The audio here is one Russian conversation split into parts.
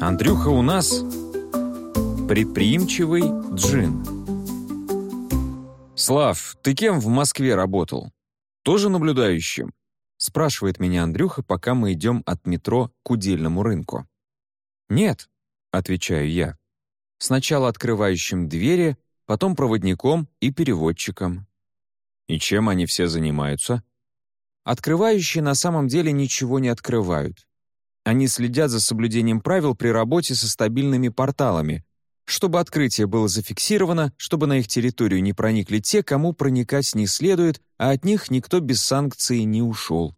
Андрюха у нас предприимчивый джин. «Слав, ты кем в Москве работал? Тоже наблюдающим?» спрашивает меня Андрюха, пока мы идем от метро к удельному рынку. «Нет», — отвечаю я. «Сначала открывающим двери, потом проводником и переводчиком». «И чем они все занимаются?» Открывающие на самом деле ничего не открывают. Они следят за соблюдением правил при работе со стабильными порталами, чтобы открытие было зафиксировано, чтобы на их территорию не проникли те, кому проникать не следует, а от них никто без санкции не ушел.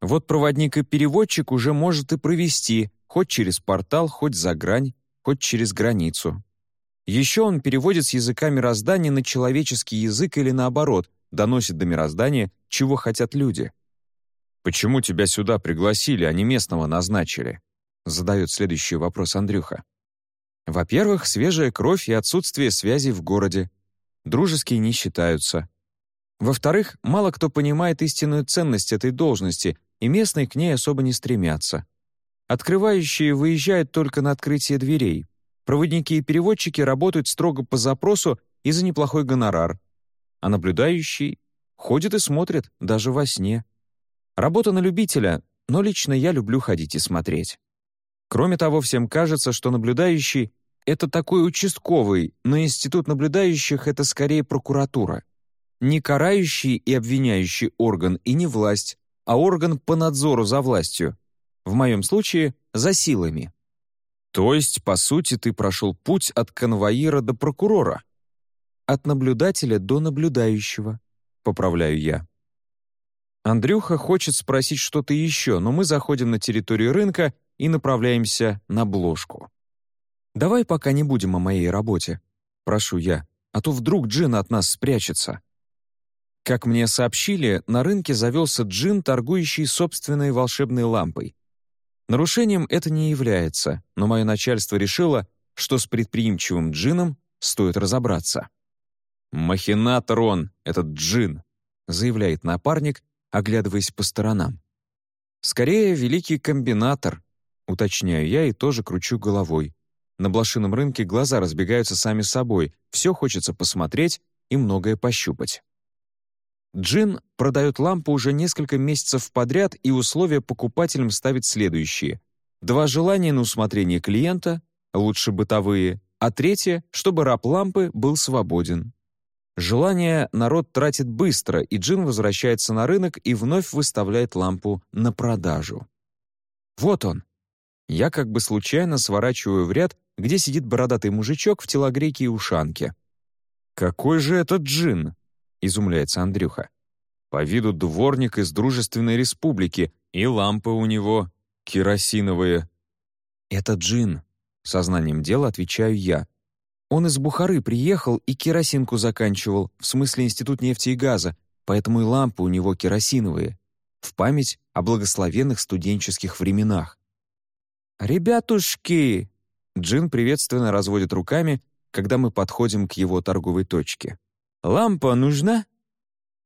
Вот проводник и переводчик уже может и провести, хоть через портал, хоть за грань, хоть через границу. Еще он переводит с языка мироздания на человеческий язык или наоборот, доносит до мироздания, чего хотят люди. «Почему тебя сюда пригласили, а не местного назначили?» задает следующий вопрос Андрюха. Во-первых, свежая кровь и отсутствие связи в городе. Дружеские не считаются. Во-вторых, мало кто понимает истинную ценность этой должности, и местные к ней особо не стремятся. Открывающие выезжают только на открытие дверей. Проводники и переводчики работают строго по запросу и за неплохой гонорар. А наблюдающий ходит и смотрит, даже во сне. Работа на любителя, но лично я люблю ходить и смотреть. Кроме того, всем кажется, что наблюдающий — это такой участковый, но институт наблюдающих — это скорее прокуратура. Не карающий и обвиняющий орган и не власть, а орган по надзору за властью. В моем случае — за силами. То есть, по сути, ты прошел путь от конвоира до прокурора? От наблюдателя до наблюдающего, поправляю я. Андрюха хочет спросить что-то еще, но мы заходим на территорию рынка и направляемся на бложку. «Давай пока не будем о моей работе», — прошу я, «а то вдруг джин от нас спрячется». Как мне сообщили, на рынке завелся джин, торгующий собственной волшебной лампой. Нарушением это не является, но мое начальство решило, что с предприимчивым джином стоит разобраться. «Махинатор он, этот джин», — заявляет напарник, оглядываясь по сторонам. «Скорее, великий комбинатор», — уточняю я и тоже кручу головой. На блошином рынке глаза разбегаются сами собой, все хочется посмотреть и многое пощупать. Джин продает лампу уже несколько месяцев подряд, и условия покупателям ставит следующие. Два желания на усмотрение клиента, лучше бытовые, а третье, чтобы раб лампы был свободен. Желание народ тратит быстро, и Джин возвращается на рынок и вновь выставляет лампу на продажу. Вот он. Я как бы случайно сворачиваю в ряд, где сидит бородатый мужичок в телогрейке и ушанке. «Какой же это Джин?» — изумляется Андрюха. «По виду дворник из Дружественной Республики, и лампы у него керосиновые». «Это Джин», — сознанием дела отвечаю я. Он из Бухары приехал и керосинку заканчивал, в смысле Институт нефти и газа, поэтому и лампы у него керосиновые, в память о благословенных студенческих временах. «Ребятушки!» Джин приветственно разводит руками, когда мы подходим к его торговой точке. «Лампа нужна?»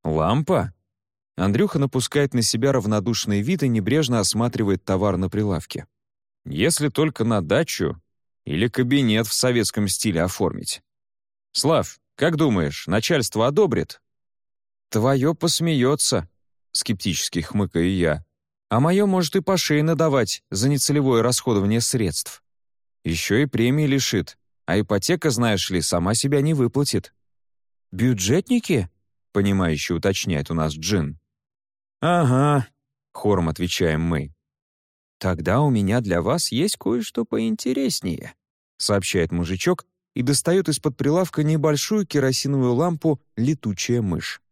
«Лампа?» Андрюха напускает на себя равнодушный вид и небрежно осматривает товар на прилавке. «Если только на дачу, или кабинет в советском стиле оформить. Слав, как думаешь, начальство одобрит? Твое посмеется, скептически хмыкаю я. А мое может и по шее надавать за нецелевое расходование средств. Еще и премии лишит, а ипотека, знаешь ли, сама себя не выплатит. «Бюджетники?» — понимающе уточняет у нас Джин. «Ага», — хором отвечаем мы. «Тогда у меня для вас есть кое-что поинтереснее», — сообщает мужичок и достает из-под прилавка небольшую керосиновую лампу «Летучая мышь».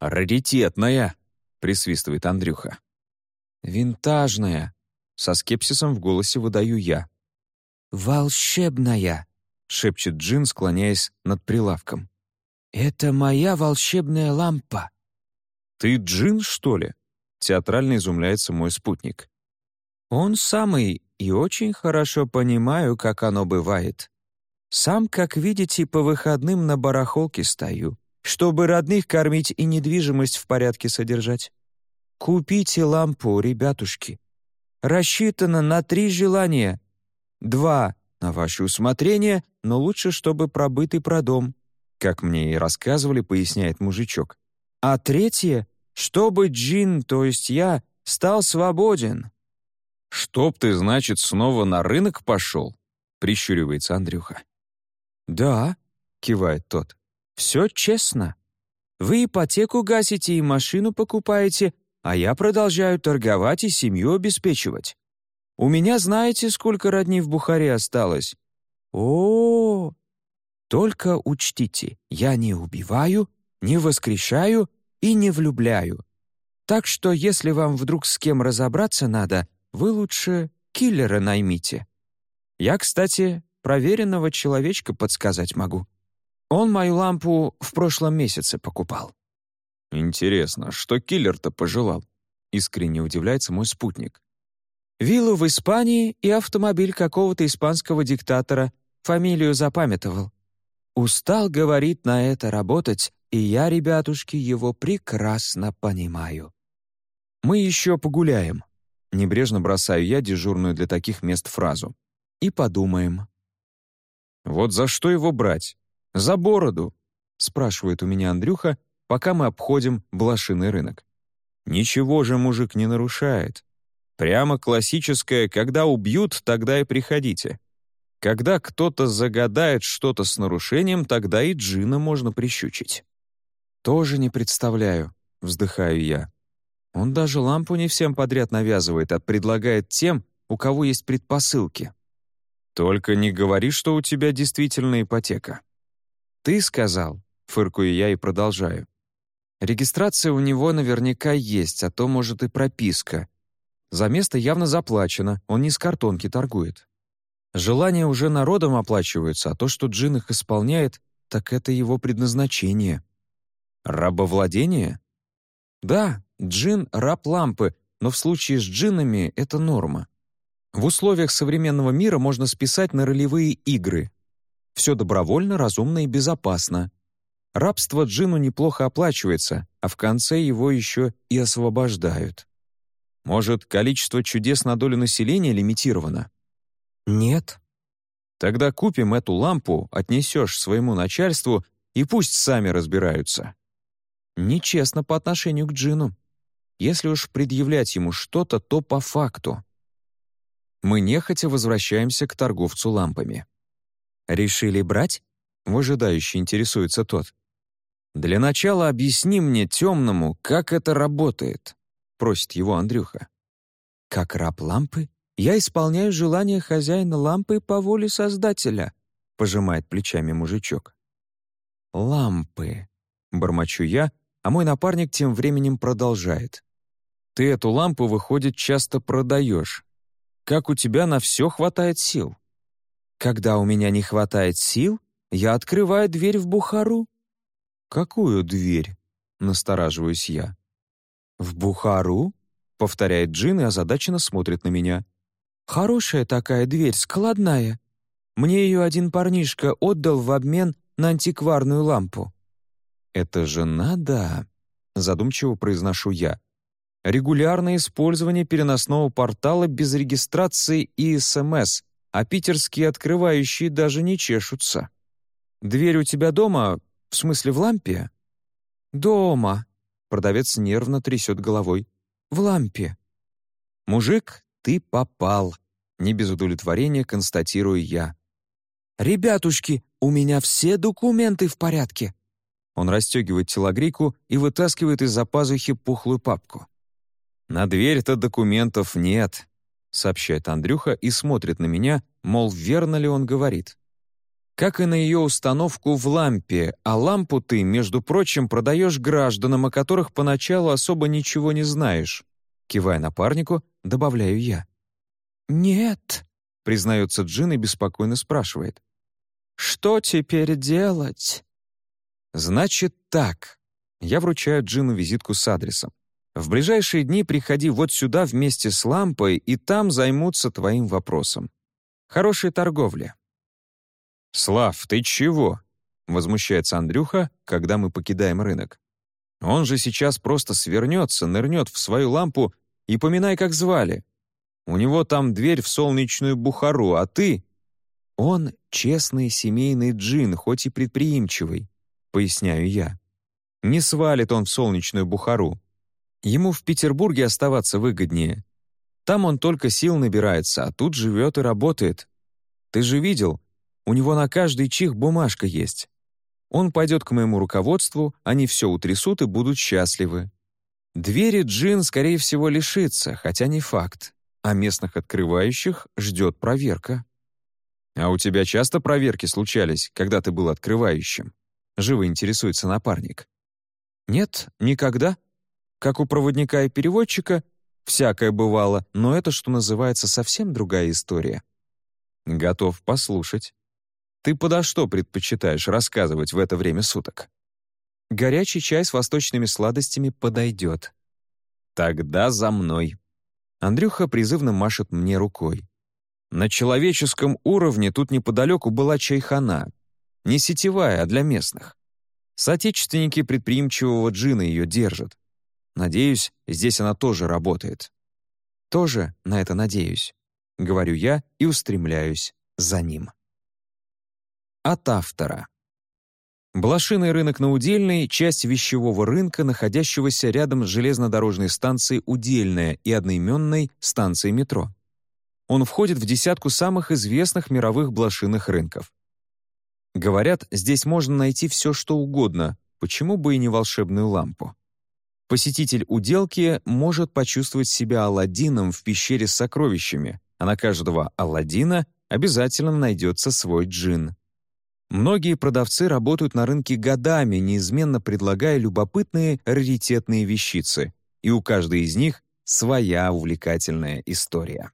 «Раритетная», — присвистывает Андрюха. «Винтажная», — со скепсисом в голосе выдаю я. «Волшебная», — шепчет Джин, склоняясь над прилавком. «Это моя волшебная лампа». «Ты Джин, что ли?» — театрально изумляется мой спутник. Он самый, и очень хорошо понимаю, как оно бывает. Сам, как видите, по выходным на барахолке стою, чтобы родных кормить и недвижимость в порядке содержать. Купите лампу, ребятушки. Рассчитано на три желания. Два — на ваше усмотрение, но лучше, чтобы пробытый продом. Как мне и рассказывали, поясняет мужичок. А третье — чтобы Джин, то есть я, стал свободен. «Чтоб ты, значит, снова на рынок пошел?» — прищуривается Андрюха. «Да», — кивает тот, — «все честно. Вы ипотеку гасите и машину покупаете, а я продолжаю торговать и семью обеспечивать. У меня знаете, сколько родней в Бухаре осталось? О, -о, Только учтите, я не убиваю, не воскрешаю и не влюбляю. Так что, если вам вдруг с кем разобраться надо, вы лучше киллера наймите. Я, кстати, проверенного человечка подсказать могу. Он мою лампу в прошлом месяце покупал». «Интересно, что киллер-то пожелал?» — искренне удивляется мой спутник. «Виллу в Испании и автомобиль какого-то испанского диктатора. Фамилию запамятовал. Устал, говорит, на это работать, и я, ребятушки, его прекрасно понимаю. Мы еще погуляем». Небрежно бросаю я дежурную для таких мест фразу. «И подумаем». «Вот за что его брать? За бороду?» — спрашивает у меня Андрюха, пока мы обходим блошиный рынок. «Ничего же мужик не нарушает. Прямо классическое «когда убьют, тогда и приходите». Когда кто-то загадает что-то с нарушением, тогда и джина можно прищучить. «Тоже не представляю», — вздыхаю я. Он даже лампу не всем подряд навязывает, а предлагает тем, у кого есть предпосылки. «Только не говори, что у тебя действительно ипотека». «Ты сказал», — фыркую я и продолжаю. «Регистрация у него наверняка есть, а то, может, и прописка. За место явно заплачено, он не с картонки торгует. Желания уже народом оплачиваются, а то, что Джин их исполняет, так это его предназначение». «Рабовладение?» «Да, Джин — раб лампы, но в случае с джинами это норма. В условиях современного мира можно списать на ролевые игры. Все добровольно, разумно и безопасно. Рабство джину неплохо оплачивается, а в конце его еще и освобождают. Может, количество чудес на долю населения лимитировано? Нет. Тогда купим эту лампу, отнесешь своему начальству, и пусть сами разбираются. Нечестно по отношению к джину. Если уж предъявлять ему что-то, то по факту. Мы нехотя возвращаемся к торговцу лампами. «Решили брать?» — выжидающе интересуется тот. «Для начала объясни мне, темному, как это работает», — просит его Андрюха. «Как раб лампы, я исполняю желание хозяина лампы по воле Создателя», — пожимает плечами мужичок. «Лампы», — бормочу я, а мой напарник тем временем продолжает. «Ты эту лампу, выходит, часто продаешь. Как у тебя на все хватает сил?» «Когда у меня не хватает сил, я открываю дверь в Бухару». «Какую дверь?» — настораживаюсь я. «В Бухару?» — повторяет Джин и озадаченно смотрит на меня. «Хорошая такая дверь, складная. Мне ее один парнишка отдал в обмен на антикварную лампу». «Это же надо!» — задумчиво произношу я. Регулярное использование переносного портала без регистрации и СМС, а питерские открывающие даже не чешутся. «Дверь у тебя дома? В смысле, в лампе?» «Дома», — продавец нервно трясет головой. «В лампе». «Мужик, ты попал», — не без удовлетворения констатирую я. «Ребятушки, у меня все документы в порядке». Он расстегивает телогрейку и вытаскивает из-за пазухи пухлую папку. «На дверь-то документов нет», — сообщает Андрюха и смотрит на меня, мол, верно ли он говорит. «Как и на ее установку в лампе, а лампу ты, между прочим, продаешь гражданам, о которых поначалу особо ничего не знаешь». Кивая напарнику, добавляю я. «Нет», — признается Джин и беспокойно спрашивает. «Что теперь делать?» «Значит так». Я вручаю Джину визитку с адресом. В ближайшие дни приходи вот сюда вместе с лампой, и там займутся твоим вопросом. Хорошей торговли». «Слав, ты чего?» — возмущается Андрюха, когда мы покидаем рынок. «Он же сейчас просто свернется, нырнет в свою лампу и поминай, как звали. У него там дверь в солнечную бухару, а ты...» «Он честный семейный джин, хоть и предприимчивый», — поясняю я. «Не свалит он в солнечную бухару. Ему в Петербурге оставаться выгоднее. Там он только сил набирается, а тут живет и работает. Ты же видел, у него на каждый чих бумажка есть. Он пойдет к моему руководству, они все утрясут и будут счастливы. Двери Джин, скорее всего, лишится, хотя не факт. А местных открывающих ждет проверка. «А у тебя часто проверки случались, когда ты был открывающим?» Живо интересуется напарник. «Нет, никогда. Как у проводника и переводчика, всякое бывало, но это, что называется, совсем другая история». «Готов послушать. Ты подо что предпочитаешь рассказывать в это время суток?» «Горячий чай с восточными сладостями подойдет». «Тогда за мной». Андрюха призывно машет мне рукой. На человеческом уровне тут неподалеку была чайхана. Не сетевая, а для местных. Соотечественники предприимчивого джина ее держат. Надеюсь, здесь она тоже работает. Тоже на это надеюсь. Говорю я и устремляюсь за ним. От автора. Блошиный рынок на Удельной — часть вещевого рынка, находящегося рядом с железнодорожной станцией Удельная и одноименной станцией метро. Он входит в десятку самых известных мировых блошиных рынков. Говорят, здесь можно найти все, что угодно, почему бы и не волшебную лампу. Посетитель уделки может почувствовать себя Аладдином в пещере с сокровищами, а на каждого Аладдина обязательно найдется свой джин. Многие продавцы работают на рынке годами, неизменно предлагая любопытные раритетные вещицы, и у каждой из них своя увлекательная история.